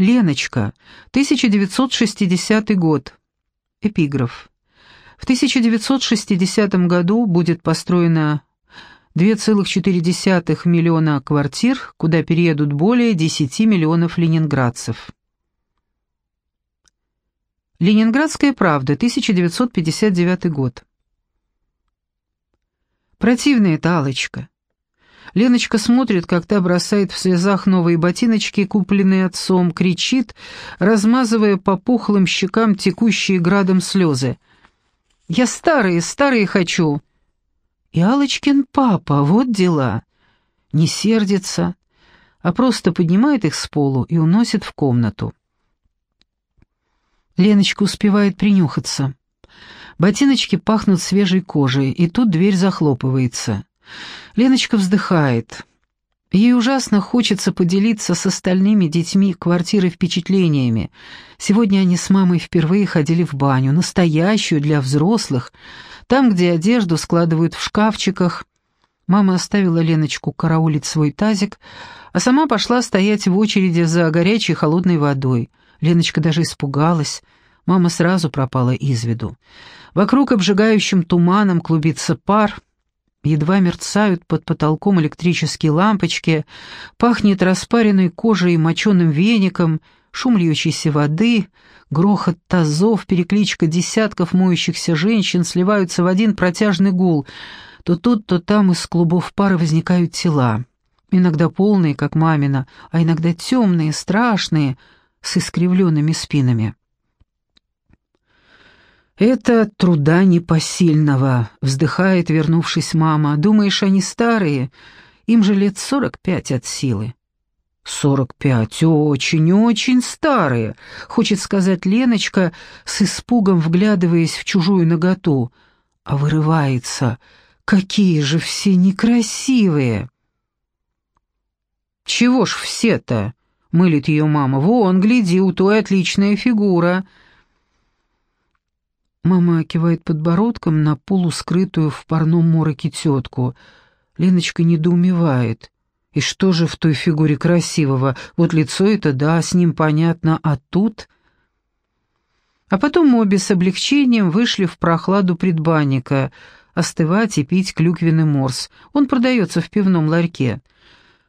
Леночка, 1960 год. Эпиграф. В 1960 году будет построено 2,4 миллиона квартир, куда переедут более 10 миллионов ленинградцев. Ленинградская правда, 1959 год. Противная это Аллочка. Леночка смотрит, как та бросает в слезах новые ботиночки, купленные отцом, кричит, размазывая по пухлым щекам текущие градом слезы. «Я старые, старые хочу!» И Алочкин папа, вот дела. Не сердится, а просто поднимает их с полу и уносит в комнату. Леночка успевает принюхаться. Ботиночки пахнут свежей кожей, и тут дверь захлопывается. Леночка вздыхает. Ей ужасно хочется поделиться с остальными детьми квартиры впечатлениями. Сегодня они с мамой впервые ходили в баню, настоящую для взрослых, там, где одежду складывают в шкафчиках. Мама оставила Леночку караулить свой тазик, а сама пошла стоять в очереди за горячей холодной водой. Леночка даже испугалась. Мама сразу пропала из виду. Вокруг обжигающим туманом клубится пар — Едва мерцают под потолком электрические лампочки, пахнет распаренной кожей и моченым веником, шум льющейся воды, грохот тазов, перекличка десятков моющихся женщин сливаются в один протяжный гул. То тут, то там из клубов пара возникают тела. Иногда полные, как мамина, а иногда темные, страшные, с искривленными спинами. «Это труда непосильного», — вздыхает, вернувшись мама. «Думаешь, они старые? Им же лет сорок пять от силы». «Сорок пять, очень-очень старые», — хочет сказать Леночка, с испугом вглядываясь в чужую наготу. А вырывается. «Какие же все некрасивые!» «Чего ж все-то?» — мылит ее мама. «Вон, гляди, у той отличная фигура». Мама кивает подбородком на полускрытую в парном мороке тетку. Леночка недоумевает. И что же в той фигуре красивого? Вот лицо это, да, с ним понятно, а тут... А потом обе с облегчением вышли в прохладу предбанника, остывать и пить клюквенный морс. Он продается в пивном ларьке.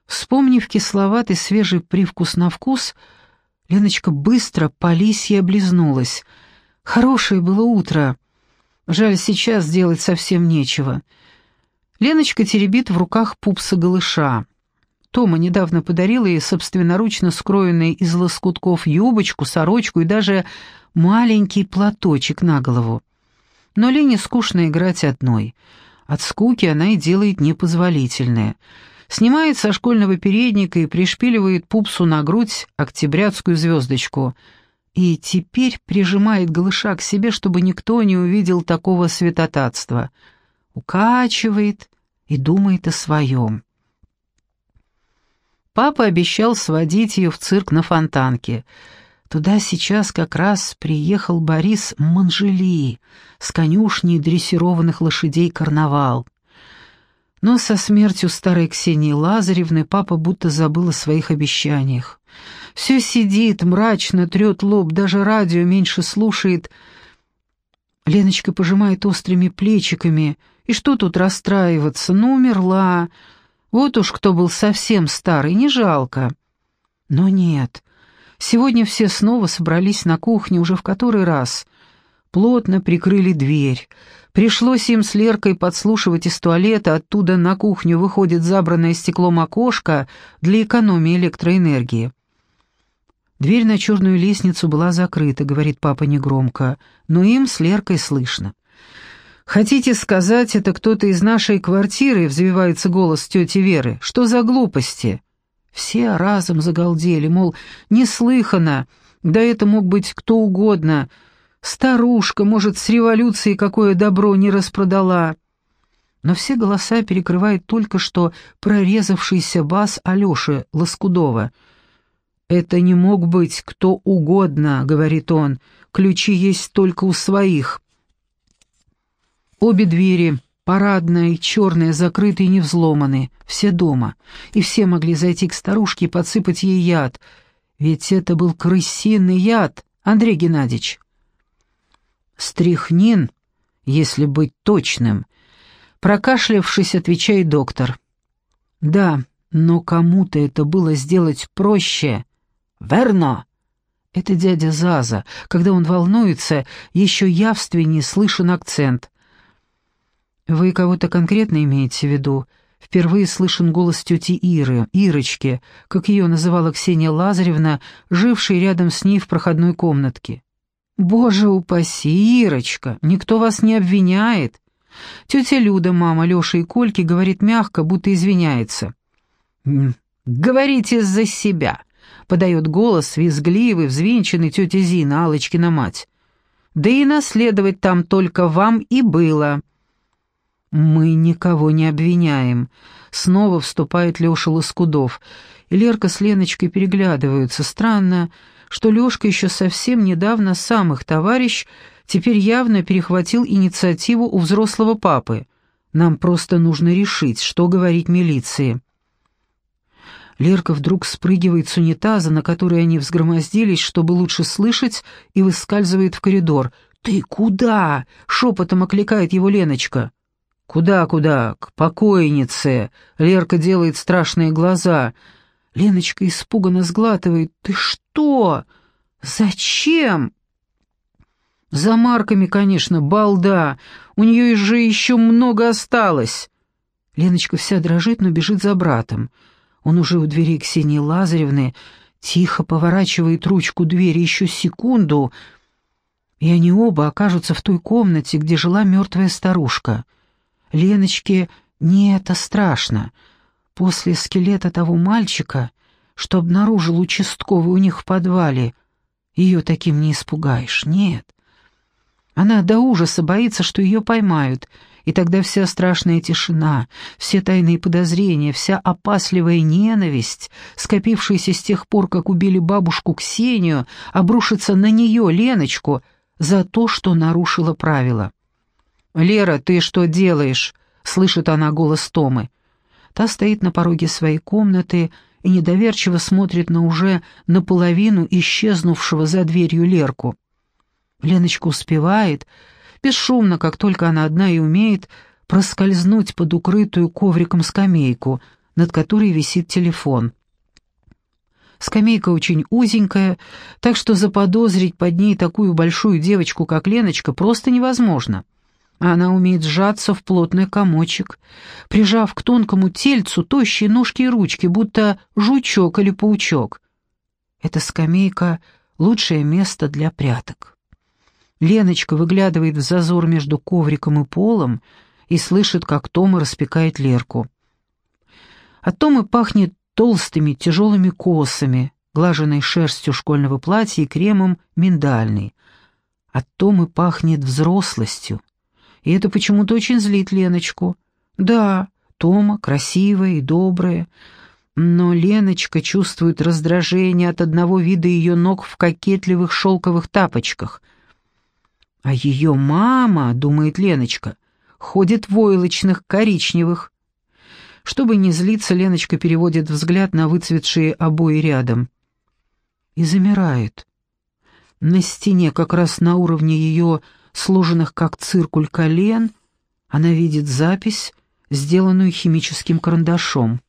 Вспомнив кисловатый свежий привкус на вкус, Леночка быстро по лисье облизнулась — Хорошее было утро. Жаль, сейчас делать совсем нечего. Леночка теребит в руках пупса голыша. Тома недавно подарила ей собственноручно скроенный из лоскутков юбочку, сорочку и даже маленький платочек на голову. Но Лене скучно играть одной. От скуки она и делает непозволительное. Снимает со школьного передника и пришпиливает пупсу на грудь октябрятскую звездочку — и теперь прижимает голыша к себе, чтобы никто не увидел такого святотатства. Укачивает и думает о своем. Папа обещал сводить ее в цирк на фонтанке. Туда сейчас как раз приехал Борис Манжели с конюшней дрессированных лошадей «Карнавал». Но со смертью старой Ксении Лазаревны папа будто забыл о своих обещаниях. Все сидит, мрачно трет лоб, даже радио меньше слушает. Леночка пожимает острыми плечиками. И что тут расстраиваться? Ну, умерла. Вот уж кто был совсем старый, не жалко. Но нет. Сегодня все снова собрались на кухне уже в который раз. Плотно прикрыли дверь. Пришлось им с Леркой подслушивать из туалета, оттуда на кухню выходит забранное стеклом окошко для экономии электроэнергии. Дверь на черную лестницу была закрыта, говорит папа негромко, но им с Леркой слышно. «Хотите сказать, это кто-то из нашей квартиры?» — взвивается голос тети Веры. «Что за глупости?» Все разом загалдели, мол, неслыханно, да это мог быть кто угодно. Старушка, может, с революцией какое добро не распродала. Но все голоса перекрывает только что прорезавшийся бас Алёши Лоскудова — «Это не мог быть кто угодно», — говорит он, — «ключи есть только у своих». Обе двери, парадная и черная, закрыты и не взломаны, все дома, и все могли зайти к старушке и подсыпать ей яд, Ведь это был крысиный яд, Андрей Геннадьевич. Стрихнин, если быть точным. Прокашлявшись, отвечает доктор. Да, но кому-то это было сделать проще. Верно. Это дядя Заза. Когда он волнуется, еще явственнее слышен акцент. Вы кого-то конкретно имеете в виду? Впервые слышен голос тети Иры, Ирочки, как ее называла Ксения Лазаревна, жившей рядом с ней в проходной комнатке. «Боже упаси, Ирочка, никто вас не обвиняет!» Тетя Люда, мама Леши и Кольки, говорит мягко, будто извиняется. «Говорите за себя!» — подает голос визгливый, взвинченный тетя Зина, Аллочкина мать. «Да и наследовать там только вам и было!» «Мы никого не обвиняем», — снова вступает Леша Лоскудов. И Лерка с Леночкой переглядываются. Странно, что Лешка еще совсем недавно сам их товарищ теперь явно перехватил инициативу у взрослого папы. Нам просто нужно решить, что говорить милиции. Лерка вдруг спрыгивает с унитаза, на который они взгромоздились, чтобы лучше слышать, и выскальзывает в коридор. «Ты куда?» — шепотом окликает его Леночка. «Куда-куда? К покойнице!» Лерка делает страшные глаза. Леночка испуганно сглатывает. «Ты что? Зачем?» «За марками, конечно, балда. У нее же еще много осталось». Леночка вся дрожит, но бежит за братом. Он уже у двери Ксении Лазаревны, тихо поворачивает ручку двери еще секунду, и они оба окажутся в той комнате, где жила мертвая старушка — Леночке не это страшно. После скелета того мальчика, что обнаружил участковый у них в подвале, ее таким не испугаешь, нет. Она до ужаса боится, что ее поймают, и тогда вся страшная тишина, все тайные подозрения, вся опасливая ненависть, скопившаяся с тех пор, как убили бабушку Ксению, обрушится на нее, Леночку, за то, что нарушила правила. «Лера, ты что делаешь?» — слышит она голос Томы. Та стоит на пороге своей комнаты и недоверчиво смотрит на уже наполовину исчезнувшего за дверью Лерку. Леночка успевает, бесшумно, как только она одна и умеет, проскользнуть под укрытую ковриком скамейку, над которой висит телефон. Скамейка очень узенькая, так что заподозрить под ней такую большую девочку, как Леночка, просто невозможно. Она умеет сжаться в плотный комочек, прижав к тонкому тельцу тощие ножки и ручки, будто жучок или паучок. Эта скамейка — лучшее место для пряток. Леночка выглядывает в зазор между ковриком и полом и слышит, как Тома распекает Лерку. От Томы пахнет толстыми тяжелыми косами, глаженной шерстью школьного платья и кремом миндальный. От Томы пахнет взрослостью, и это почему-то очень злит Леночку. Да, Тома красивая и добрая, но Леночка чувствует раздражение от одного вида ее ног в кокетливых шелковых тапочках. А ее мама, думает Леночка, ходит в войлочных коричневых. Чтобы не злиться, Леночка переводит взгляд на выцветшие обои рядом. И замирает. На стене, как раз на уровне ее сложенных как циркуль колен, она видит запись, сделанную химическим карандашом.